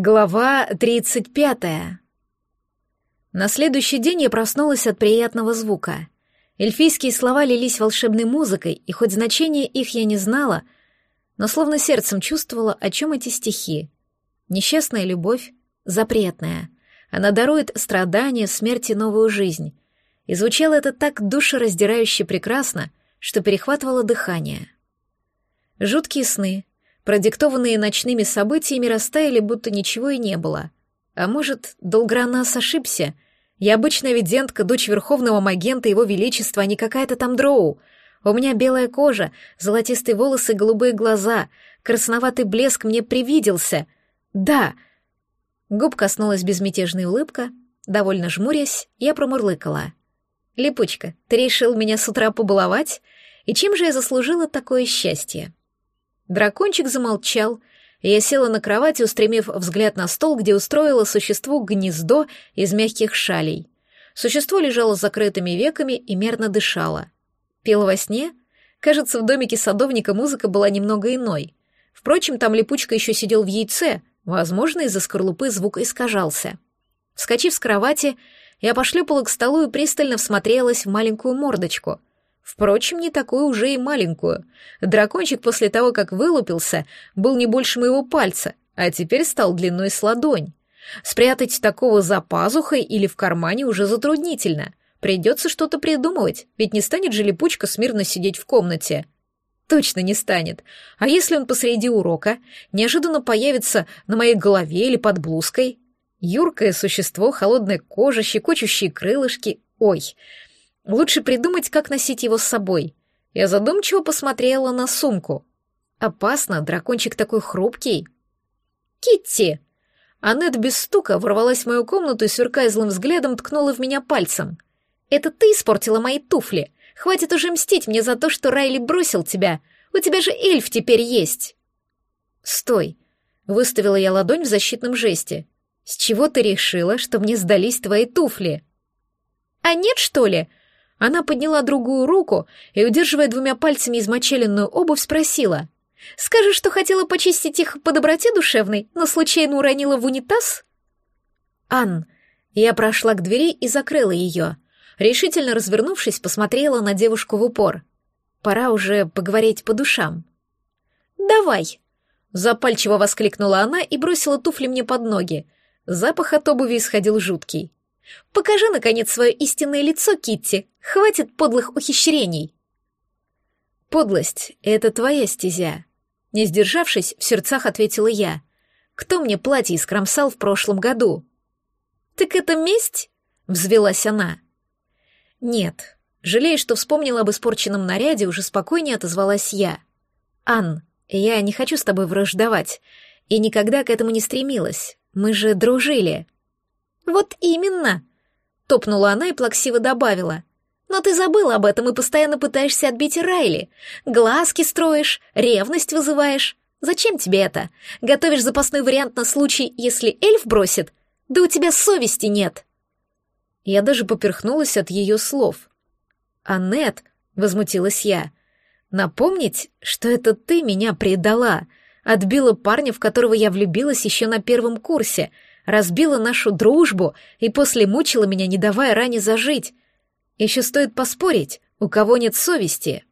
Глава 35. На следующий день я проснулась от приятного звука. Эльфийские слова лились волшебной музыкой, и хоть значение их я не знала, но словно сердцем чувствовала, о чем эти стихи. Несчастная любовь, запретная. Она дарует страдания, смерть и новую жизнь. И звучало это так душераздирающе прекрасно, что перехватывало дыхание. Жуткие сны, продиктованные ночными событиями, растаяли, будто ничего и не было. А может, Долгранас ошибся? Я обычная видентка, дочь верховного магента его величества, а не какая-то там дроу. У меня белая кожа, золотистые волосы, голубые глаза, красноватый блеск мне привиделся. Да. Губ коснулась безмятежная улыбка, довольно жмурясь, я промурлыкала. «Липучка, ты решил меня с утра побаловать? И чем же я заслужила такое счастье?» Дракончик замолчал, я села на кровати, устремив взгляд на стол, где устроила существу гнездо из мягких шалей. Существо лежало с закрытыми веками и мерно дышало. Пел во сне? Кажется, в домике садовника музыка была немного иной. Впрочем, там липучка еще сидел в яйце, возможно, из-за скорлупы звук искажался. Вскочив с кровати, я пошлепала к столу и пристально всмотрелась в маленькую мордочку — Впрочем, не такую уже и маленькую. Дракончик после того, как вылупился, был не больше моего пальца, а теперь стал длиной с ладонь. Спрятать такого за пазухой или в кармане уже затруднительно. Придется что-то придумывать, ведь не станет же липучка смирно сидеть в комнате. Точно не станет. А если он посреди урока неожиданно появится на моей голове или под блузкой? Юркое существо, холодная кожа, щекочущие крылышки. Ой, Лучше придумать, как носить его с собой. Я задумчиво посмотрела на сумку. Опасно, дракончик такой хрупкий. Китти! Аннет без стука ворвалась в мою комнату и, сверкая злым взглядом, ткнула в меня пальцем. «Это ты испортила мои туфли. Хватит уже мстить мне за то, что Райли бросил тебя. У тебя же эльф теперь есть». «Стой!» — выставила я ладонь в защитном жесте. «С чего ты решила, что мне сдались твои туфли?» «А нет, что ли?» Она подняла другую руку и, удерживая двумя пальцами измочаленную обувь, спросила. «Скажешь, что хотела почистить их по доброте душевной, но случайно уронила в унитаз?» «Ан». Я прошла к двери и закрыла ее. Решительно развернувшись, посмотрела на девушку в упор. «Пора уже поговорить по душам». «Давай!» Запальчиво воскликнула она и бросила туфли мне под ноги. Запах от обуви исходил жуткий. Покажи, наконец, свое истинное лицо, Китти. Хватит подлых ухищрений. Подлость — это твоя стезя. Не сдержавшись, в сердцах ответила я. Кто мне платье искромсал в прошлом году? Так это месть? Взвелась она. Нет. Жалея, что вспомнила об испорченном наряде, уже спокойнее отозвалась я. Ан, я не хочу с тобой враждовать. И никогда к этому не стремилась. Мы же дружили. «Вот именно!» — топнула она и плаксиво добавила. «Но ты забыла об этом и постоянно пытаешься отбить Райли. Глазки строишь, ревность вызываешь. Зачем тебе это? Готовишь запасной вариант на случай, если эльф бросит? Да у тебя совести нет!» Я даже поперхнулась от ее слов. «Аннет», — возмутилась я, — «напомнить, что это ты меня предала, отбила парня, в которого я влюбилась еще на первом курсе, разбила нашу дружбу и после мучила меня, не давая ране зажить. Еще стоит поспорить, у кого нет совести.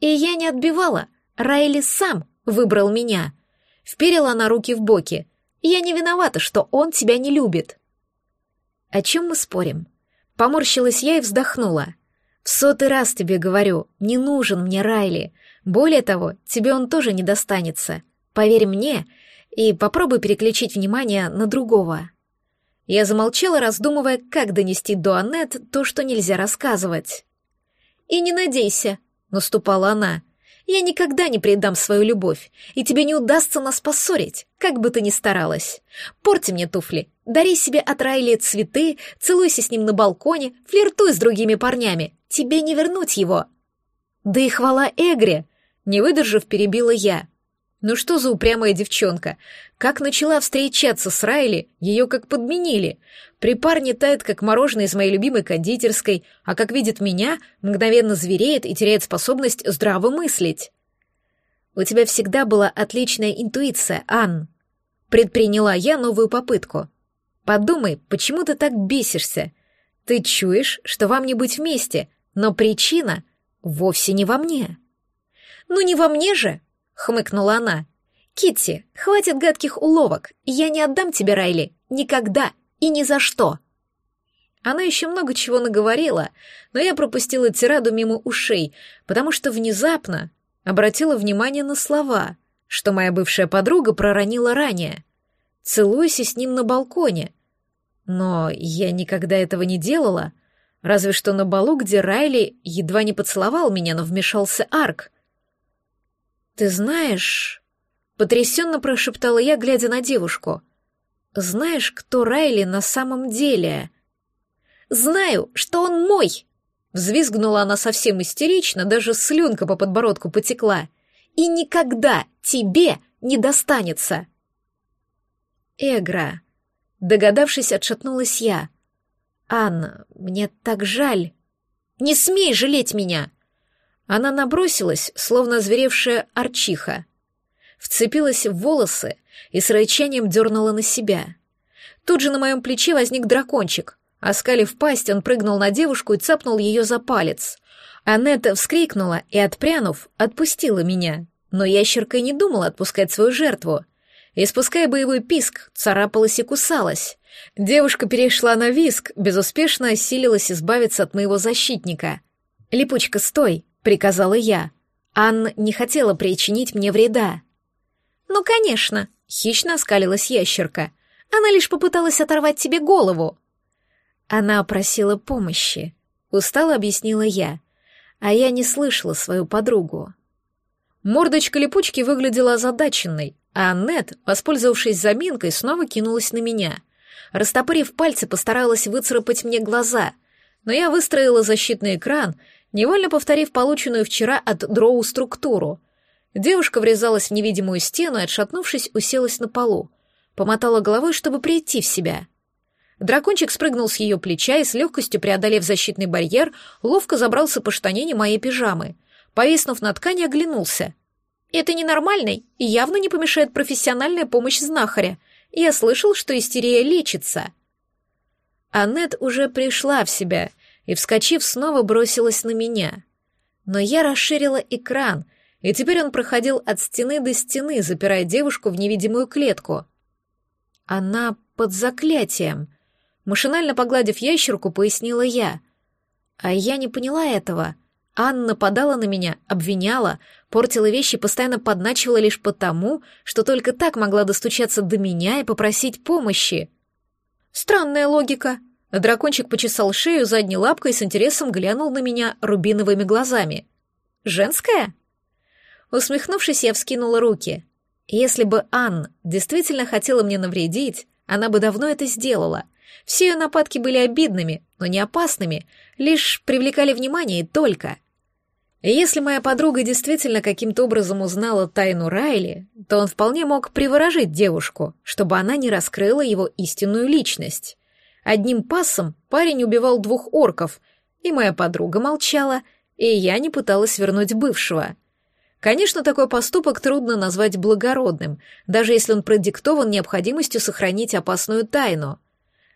И я не отбивала. Райли сам выбрал меня. Вперила она руки в боки. Я не виновата, что он тебя не любит. О чем мы спорим? Поморщилась я и вздохнула. В сотый раз тебе говорю, не нужен мне Райли. Более того, тебе он тоже не достанется. Поверь мне, и попробуй переключить внимание на другого. Я замолчала, раздумывая, как донести до Аннет то, что нельзя рассказывать. «И не надейся», — наступала она, — «я никогда не предам свою любовь, и тебе не удастся нас поссорить, как бы ты ни старалась. Порти мне туфли, дари себе от Райли цветы, целуйся с ним на балконе, флиртуй с другими парнями, тебе не вернуть его». «Да и хвала Эгре», — не выдержав, перебила я. Ну что за упрямая девчонка? Как начала встречаться с Райли, ее как подменили. При парне тает, как мороженое из моей любимой кондитерской, а как видит меня, мгновенно звереет и теряет способность здраво мыслить. У тебя всегда была отличная интуиция, Ан. Предприняла я новую попытку. Подумай, почему ты так бесишься? Ты чуешь, что вам не быть вместе, но причина вовсе не во мне. Ну не во мне же, хмыкнула она. Китти, хватит гадких уловок. Я не отдам тебе Райли никогда и ни за что. Она еще много чего наговорила, но я пропустила тираду мимо ушей, потому что внезапно обратила внимание на слова, что моя бывшая подруга проронила ранее. Целуйся с ним на балконе. Но я никогда этого не делала, разве что на балу, где Райли едва не поцеловал меня, но вмешался Арк. «Ты знаешь...» — потрясенно прошептала я, глядя на девушку. «Знаешь, кто Райли на самом деле?» Знаю, что он мой!» Взвизгнула она совсем истерично, даже слюнка по подбородку потекла. «И никогда тебе не достанется!» «Эгра!» Догадавшись, отшатнулась я. «Анна, мне так жаль!» «Не смей жалеть меня!» Она набросилась, словно зверевшая арчиха. Вцепилась в волосы и с рычанием дернула на себя. Тут же на моем плече возник дракончик, Оскалив пасть, он прыгнул на девушку и цапнул ее за палец. Анетта вскрикнула и, отпрянув, отпустила меня. Но ящерка не думала отпускать свою жертву. Испуская боевой писк, царапалась и кусалась. Девушка перешла на виск, безуспешно осилилась избавиться от моего защитника. «Липучка, стой!» — приказала я. Анна не хотела причинить мне вреда. «Ну, конечно!» — хищно оскалилась ящерка. «Она лишь попыталась оторвать тебе голову!» Она просила помощи, устало объяснила я, а я не слышала свою подругу. Мордочка липучки выглядела озадаченной, а Аннет, воспользовавшись заминкой, снова кинулась на меня. Растопырив пальцы, постаралась выцарапать мне глаза, но я выстроила защитный экран, невольно повторив полученную вчера от дроу структуру. Девушка врезалась в невидимую стену и, отшатнувшись, уселась на полу. Помотала головой, чтобы прийти в себя. Дракончик спрыгнул с ее плеча и с легкостью, преодолев защитный барьер, ловко забрался по штанине моей пижамы. Повиснув на ткани, оглянулся. «Это ненормальный и явно не помешает профессиональная помощь знахаря. Я слышал, что истерия лечится». Аннет уже пришла в себя и, вскочив, снова бросилась на меня. Но я расширила экран, и теперь он проходил от стены до стены, запирая девушку в невидимую клетку. Она под заклятием — Машинально погладив ящерку, пояснила я. А я не поняла этого. Анна нападала на меня, обвиняла, портила вещи, постоянно подначивала лишь потому, что только так могла достучаться до меня и попросить помощи. Странная логика. Дракончик почесал шею задней лапкой и с интересом глянул на меня рубиновыми глазами. «Женская?» Усмехнувшись, я вскинула руки. Если бы Анна действительно хотела мне навредить, она бы давно это сделала — все ее нападки были обидными, но не опасными, лишь привлекали внимание и только. Если моя подруга действительно каким-то образом узнала тайну Райли, то он вполне мог приворожить девушку, чтобы она не раскрыла его истинную личность. Одним пассом парень убивал двух орков, и моя подруга молчала, и я не пыталась вернуть бывшего. Конечно, такой поступок трудно назвать благородным, даже если он продиктован необходимостью сохранить опасную тайну —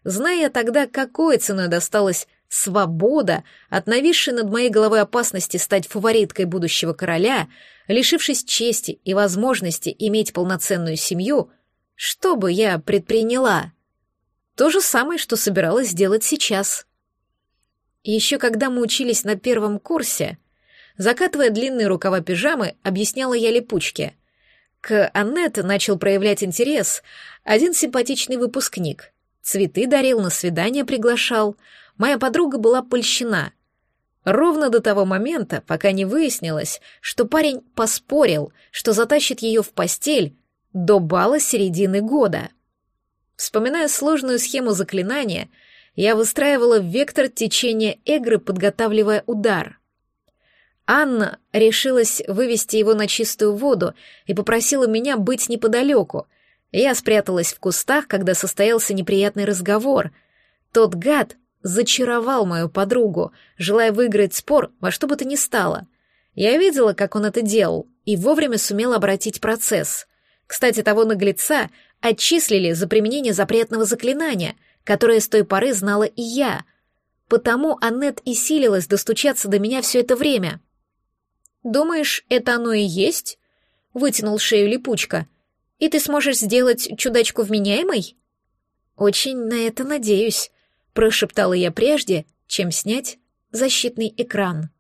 Зная тогда, какой ценой досталась свобода от нависшей над моей головой опасности стать фавориткой будущего короля, лишившись чести и возможности иметь полноценную семью, что бы я предприняла? То же самое, что собиралась сделать сейчас. еще когда мы учились на первом курсе, закатывая длинные рукава пижамы, объясняла я липучке. К Аннет начал проявлять интерес один симпатичный выпускник — Цветы дарил, на свидание приглашал. Моя подруга была польщена. Ровно до того момента, пока не выяснилось, что парень поспорил, что затащит ее в постель до бала середины года. Вспоминая сложную схему заклинания, я выстраивала вектор течения Эгры, подготавливая удар. Анна решилась вывести его на чистую воду и попросила меня быть неподалеку — я спряталась в кустах, когда состоялся неприятный разговор. Тот гад зачаровал мою подругу, желая выиграть спор во что бы то ни стало. Я видела, как он это делал, и вовремя сумел обратить процесс. Кстати, того наглеца отчислили за применение запретного заклинания, которое с той поры знала и я. Потому Аннет и силилась достучаться до меня все это время. «Думаешь, это оно и есть?» — вытянул шею липучка. «И ты сможешь сделать чудачку вменяемой?» «Очень на это надеюсь», — прошептала я прежде, чем снять защитный экран.